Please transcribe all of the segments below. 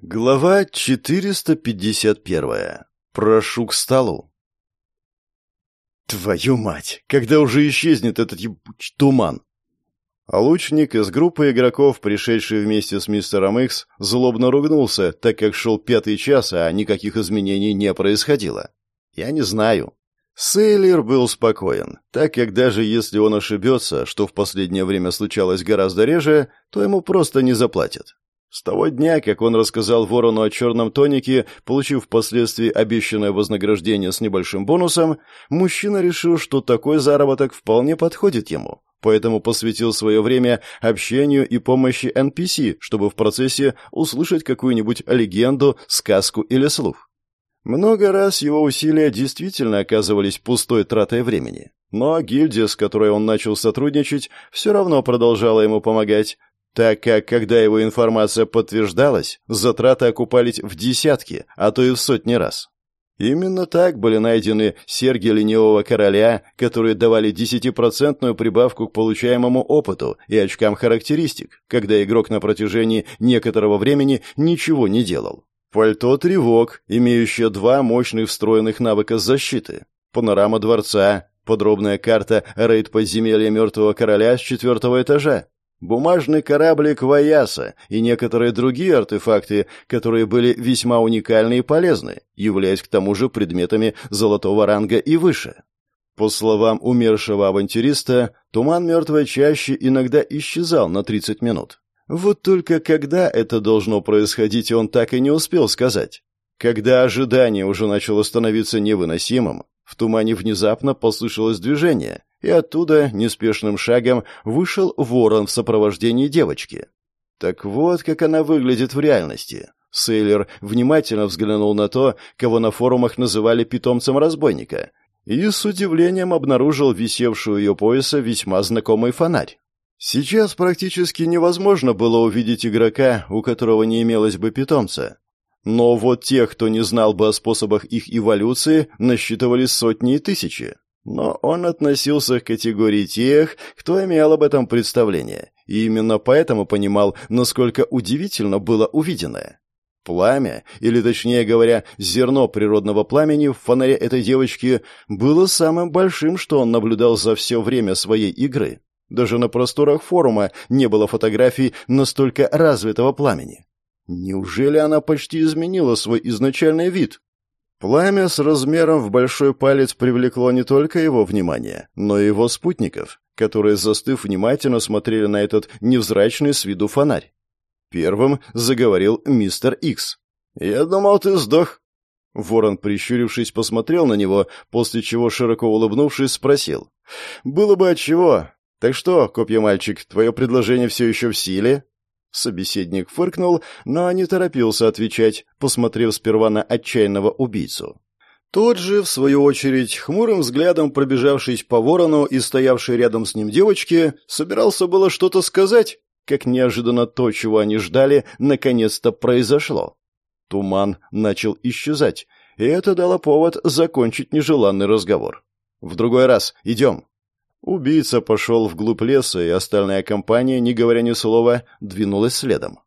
Глава 451. Прошу к столу. Твою мать, когда уже исчезнет этот ебучий туман? А лучник из группы игроков, пришедший вместе с мистером Икс, злобно ругнулся, так как шел пятый час, а никаких изменений не происходило. Я не знаю. Сейлер был спокоен, так как даже если он ошибется, что в последнее время случалось гораздо реже, то ему просто не заплатят. С того дня, как он рассказал Ворону о черном тонике, получив впоследствии обещанное вознаграждение с небольшим бонусом, мужчина решил, что такой заработок вполне подходит ему, поэтому посвятил свое время общению и помощи NPC, чтобы в процессе услышать какую-нибудь легенду, сказку или слух. Много раз его усилия действительно оказывались пустой тратой времени. Но гильдия, с которой он начал сотрудничать, все равно продолжала ему помогать, так как, когда его информация подтверждалась, затраты окупались в десятки, а то и в сотни раз. Именно так были найдены серьги ленивого короля, которые давали десятипроцентную прибавку к получаемому опыту и очкам характеристик, когда игрок на протяжении некоторого времени ничего не делал. Пальто тревог, имеющее два мощных встроенных навыка защиты. Панорама дворца, подробная карта рейд подземелья мертвого короля с четвертого этажа, бумажный кораблик Ваяса и некоторые другие артефакты, которые были весьма уникальны и полезны, являясь к тому же предметами золотого ранга и выше. По словам умершего авантюриста, туман мертвой чаще иногда исчезал на 30 минут. Вот только когда это должно происходить, он так и не успел сказать. Когда ожидание уже начало становиться невыносимым, в тумане внезапно послышалось движение, и оттуда неспешным шагом вышел ворон в сопровождении девочки. Так вот, как она выглядит в реальности. Сейлер внимательно взглянул на то, кого на форумах называли питомцем разбойника, и с удивлением обнаружил висевшую ее пояса весьма знакомый фонарь. Сейчас практически невозможно было увидеть игрока, у которого не имелось бы питомца. Но вот тех, кто не знал бы о способах их эволюции, насчитывались сотни и тысячи. Но он относился к категории тех, кто имел об этом представление, и именно поэтому понимал, насколько удивительно было увиденное. Пламя, или точнее говоря, зерно природного пламени в фонаре этой девочки было самым большим, что он наблюдал за все время своей игры. Даже на просторах форума не было фотографий настолько развитого пламени. Неужели она почти изменила свой изначальный вид? Пламя с размером в большой палец привлекло не только его внимание, но и его спутников, которые, застыв, внимательно смотрели на этот невзрачный с виду фонарь. Первым заговорил мистер Икс. «Я думал, ты сдох». Ворон, прищурившись, посмотрел на него, после чего, широко улыбнувшись, спросил. «Было бы отчего. Так что, копья мальчик, твое предложение все еще в силе?» Собеседник фыркнул, но не торопился отвечать, посмотрев сперва на отчаянного убийцу. Тот же, в свою очередь, хмурым взглядом пробежавшись по ворону и стоявшей рядом с ним девочке, собирался было что-то сказать, как неожиданно то, чего они ждали, наконец-то произошло. Туман начал исчезать, и это дало повод закончить нежеланный разговор. «В другой раз. Идем». Убийца пошел вглубь леса, и остальная компания, не говоря ни слова, двинулась следом.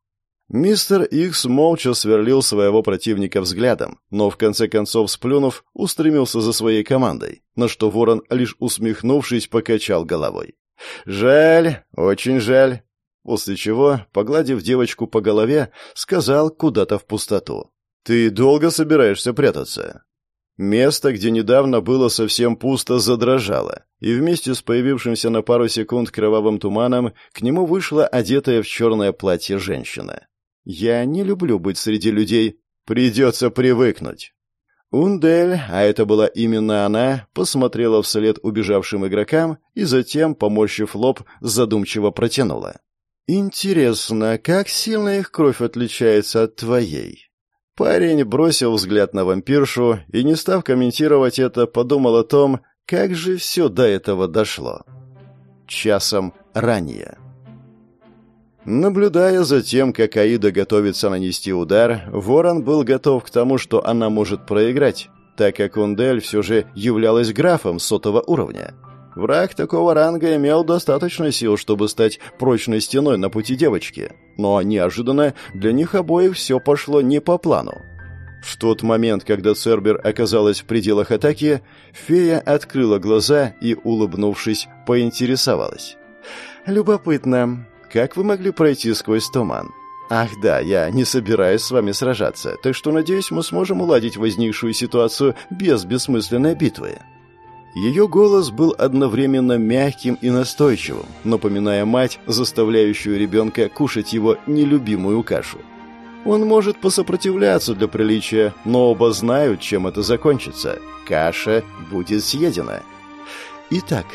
Мистер Икс молча сверлил своего противника взглядом, но в конце концов, сплюнув, устремился за своей командой, на что ворон, лишь усмехнувшись, покачал головой. «Жаль, очень жаль». После чего, погладив девочку по голове, сказал куда-то в пустоту. «Ты долго собираешься прятаться?» Место, где недавно было совсем пусто, задрожало, и вместе с появившимся на пару секунд кровавым туманом к нему вышла одетая в черное платье женщина. «Я не люблю быть среди людей. Придется привыкнуть». Ундель, а это была именно она, посмотрела вслед убежавшим игрокам и затем, поморщив лоб, задумчиво протянула. «Интересно, как сильно их кровь отличается от твоей?» Парень бросил взгляд на вампиршу и, не став комментировать это, подумал о том, как же все до этого дошло. Часом ранее. Наблюдая за тем, как Аида готовится нанести удар, Ворон был готов к тому, что она может проиграть, так как Ундель все же являлась графом сотого уровня. Враг такого ранга имел достаточно сил, чтобы стать прочной стеной на пути девочки. Но неожиданно для них обоих все пошло не по плану. В тот момент, когда Цербер оказалась в пределах атаки, фея открыла глаза и, улыбнувшись, поинтересовалась. «Любопытно, как вы могли пройти сквозь туман? Ах да, я не собираюсь с вами сражаться, так что, надеюсь, мы сможем уладить возникшую ситуацию без бессмысленной битвы». Ее голос был одновременно мягким и настойчивым, напоминая мать, заставляющую ребенка кушать его нелюбимую кашу. Он может посопротивляться для приличия, но оба знают, чем это закончится. Каша будет съедена. Итак,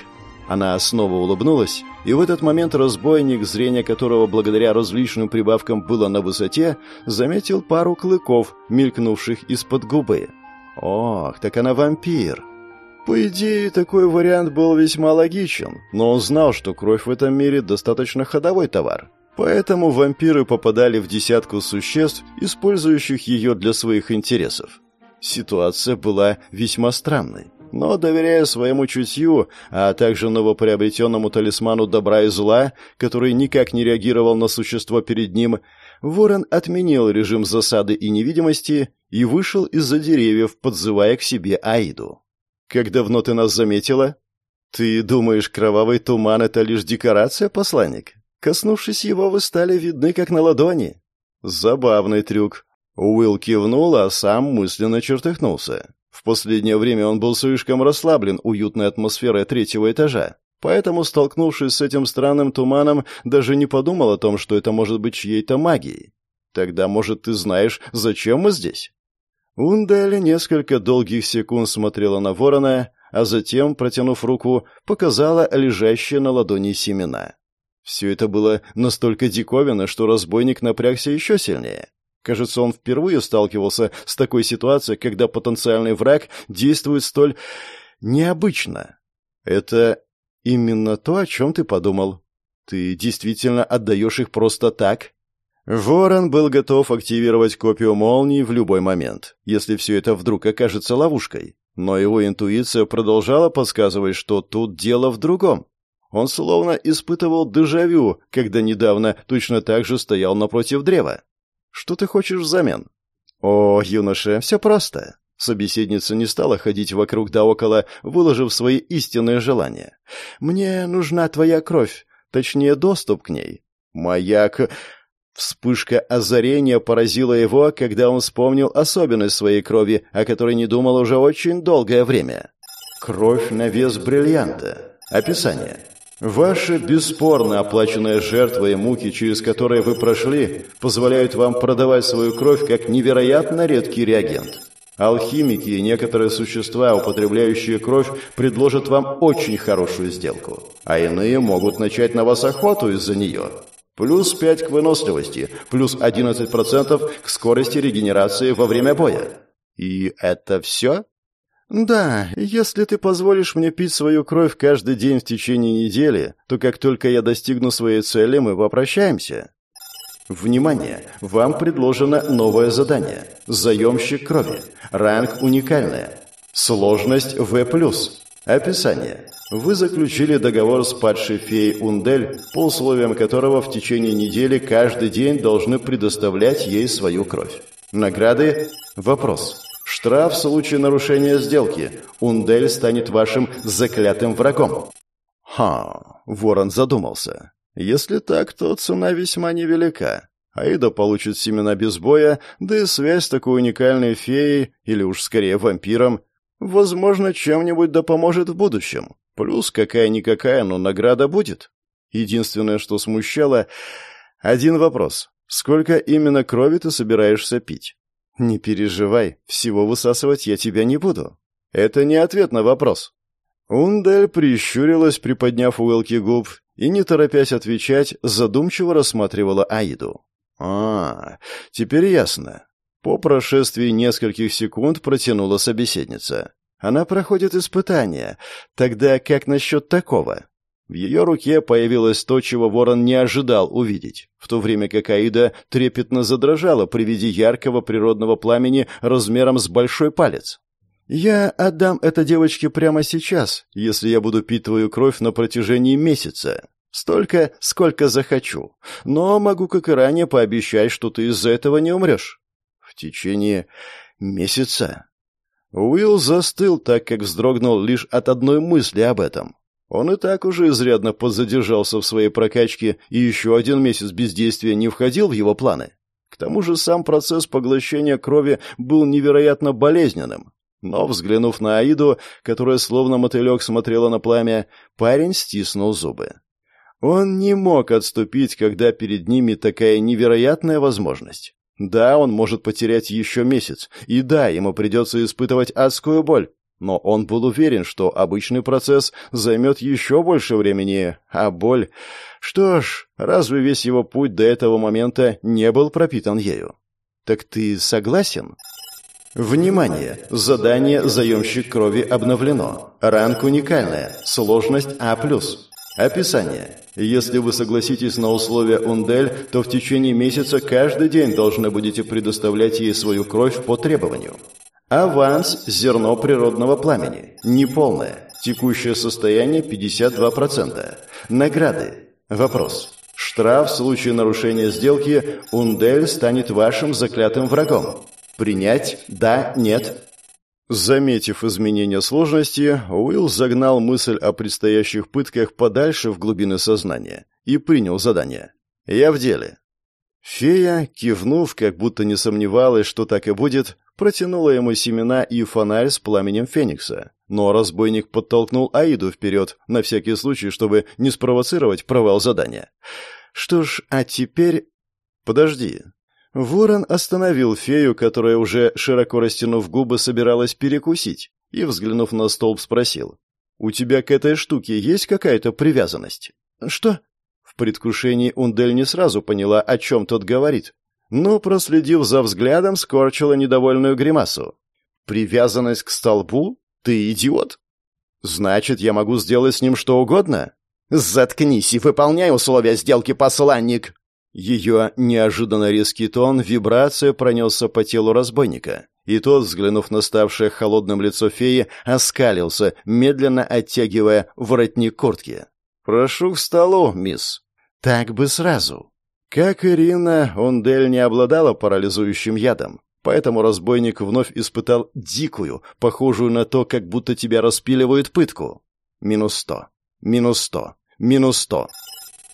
она снова улыбнулась, и в этот момент разбойник, зрение которого благодаря различным прибавкам было на высоте, заметил пару клыков, мелькнувших из-под губы. «Ох, так она вампир!» По идее, такой вариант был весьма логичен, но он знал, что кровь в этом мире достаточно ходовой товар. Поэтому вампиры попадали в десятку существ, использующих ее для своих интересов. Ситуация была весьма странной. Но, доверяя своему чутью, а также новоприобретенному талисману добра и зла, который никак не реагировал на существо перед ним, Ворон отменил режим засады и невидимости и вышел из-за деревьев, подзывая к себе Аиду. Как давно ты нас заметила? Ты думаешь, кровавый туман — это лишь декорация, посланник? Коснувшись его, вы стали видны, как на ладони. Забавный трюк. Уилл кивнул, а сам мысленно чертыхнулся. В последнее время он был слишком расслаблен уютной атмосферой третьего этажа. Поэтому, столкнувшись с этим странным туманом, даже не подумал о том, что это может быть чьей-то магией. Тогда, может, ты знаешь, зачем мы здесь? Ундель несколько долгих секунд смотрела на ворона, а затем, протянув руку, показала лежащие на ладони семена. Все это было настолько диковинно, что разбойник напрягся еще сильнее. Кажется, он впервые сталкивался с такой ситуацией, когда потенциальный враг действует столь необычно. Это именно то, о чем ты подумал. Ты действительно отдаешь их просто так? Ворон был готов активировать копию молнии в любой момент, если все это вдруг окажется ловушкой. Но его интуиция продолжала подсказывать, что тут дело в другом. Он словно испытывал дежавю, когда недавно точно так же стоял напротив древа. «Что ты хочешь взамен?» «О, юноша, все просто». Собеседница не стала ходить вокруг да около, выложив свои истинные желания. «Мне нужна твоя кровь, точнее, доступ к ней. Моя к...» Вспышка озарения поразила его, когда он вспомнил особенность своей крови, о которой не думал уже очень долгое время. Кровь на вес бриллианта. Описание. Ваши бесспорно оплаченные жертвы и муки, через которые вы прошли, позволяют вам продавать свою кровь как невероятно редкий реагент. Алхимики и некоторые существа, употребляющие кровь, предложат вам очень хорошую сделку, а иные могут начать на вас охоту из-за нее. Плюс 5 к выносливости, плюс 11% к скорости регенерации во время боя. И это все? Да, если ты позволишь мне пить свою кровь каждый день в течение недели, то как только я достигну своей цели, мы попрощаемся. Внимание! Вам предложено новое задание. Заемщик крови. Ранг уникальная. Сложность В+. Описание. Вы заключили договор с падшей феей Ундель, по условиям которого в течение недели каждый день должны предоставлять ей свою кровь. Награды? Вопрос. Штраф в случае нарушения сделки. Ундель станет вашим заклятым врагом. Ха, Ворон задумался. Если так, то цена весьма невелика. Аида получит семена без боя, да и связь с такой уникальной феей, или уж скорее вампиром, возможно, чем-нибудь да поможет в будущем. Плюс какая-никакая, но награда будет. Единственное, что смущало... Один вопрос. Сколько именно крови ты собираешься пить? Не переживай, всего высасывать я тебя не буду. Это не ответ на вопрос. Ундель прищурилась, приподняв уголки губ, и, не торопясь отвечать, задумчиво рассматривала Аиду. «А, теперь ясно». По прошествии нескольких секунд протянула собеседница. Она проходит испытание. Тогда как насчет такого? В ее руке появилось то, чего ворон не ожидал увидеть, в то время как Аида трепетно задрожала при виде яркого природного пламени размером с большой палец. «Я отдам это девочке прямо сейчас, если я буду пить твою кровь на протяжении месяца. Столько, сколько захочу. Но могу, как и ранее, пообещать, что ты из-за этого не умрешь. Течение месяца». Уилл застыл, так как вздрогнул лишь от одной мысли об этом. Он и так уже изрядно подзадержался в своей прокачке, и еще один месяц бездействия не входил в его планы. К тому же сам процесс поглощения крови был невероятно болезненным. Но, взглянув на Аиду, которая словно мотылек смотрела на пламя, парень стиснул зубы. Он не мог отступить, когда перед ними такая невероятная возможность. Да, он может потерять еще месяц, и да, ему придется испытывать адскую боль, но он был уверен, что обычный процесс займет еще больше времени, а боль... Что ж, разве весь его путь до этого момента не был пропитан ею? Так ты согласен? Внимание! Задание «Заемщик крови» обновлено. Ранг уникальная. Сложность А+. Описание. Если вы согласитесь на условия Ундель, то в течение месяца каждый день должны будете предоставлять ей свою кровь по требованию. Аванс – зерно природного пламени. Неполное. Текущее состояние 52%. Награды. Вопрос. Штраф в случае нарушения сделки Ундель станет вашим заклятым врагом. Принять? Да? Нет? Заметив изменение сложности, Уилл загнал мысль о предстоящих пытках подальше в глубины сознания и принял задание. «Я в деле». Фея, кивнув, как будто не сомневалась, что так и будет, протянула ему семена и фонарь с пламенем феникса. Но разбойник подтолкнул Аиду вперед, на всякий случай, чтобы не спровоцировать провал задания. «Что ж, а теперь...» «Подожди», Ворон остановил фею, которая уже, широко растянув губы, собиралась перекусить, и, взглянув на столб, спросил. «У тебя к этой штуке есть какая-то привязанность?» «Что?» В предвкушении Ундель не сразу поняла, о чем тот говорит, но, проследив за взглядом, скорчила недовольную гримасу. «Привязанность к столбу? Ты идиот?» «Значит, я могу сделать с ним что угодно?» «Заткнись и выполняй условия сделки, посланник!» Ее неожиданно резкий тон, вибрация пронесся по телу разбойника, и тот, взглянув на ставшее холодным лицо феи, оскалился, медленно оттягивая воротник куртки. «Прошу к столу, мисс». «Так бы сразу». Как Ирина, Ондель не обладала парализующим ядом, поэтому разбойник вновь испытал дикую, похожую на то, как будто тебя распиливают пытку. Минус сто. Минус сто. Минус сто.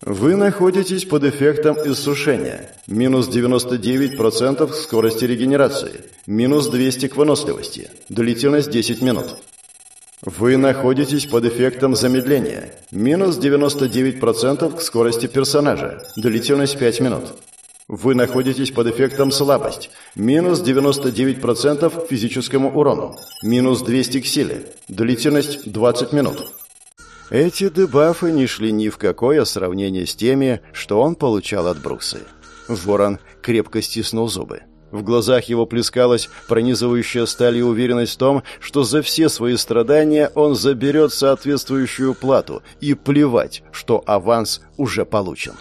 Вы находитесь под эффектом иссушения. Минус 99% скорости регенерации. Минус 200 к выносливости. Длительность 10 минут. Вы находитесь под эффектом замедления. Минус 99% к скорости персонажа. Длительность 5 минут. Вы находитесь под эффектом слабость. Минус 99% к физическому урону. Минус 200 к силе. Длительность 20 минут. Эти дебафы не шли ни в какое сравнение с теми, что он получал от Бруксы. Ворон крепко стиснул зубы. В глазах его плескалась пронизывающая сталью уверенность в том, что за все свои страдания он заберет соответствующую плату, и плевать, что аванс уже получен.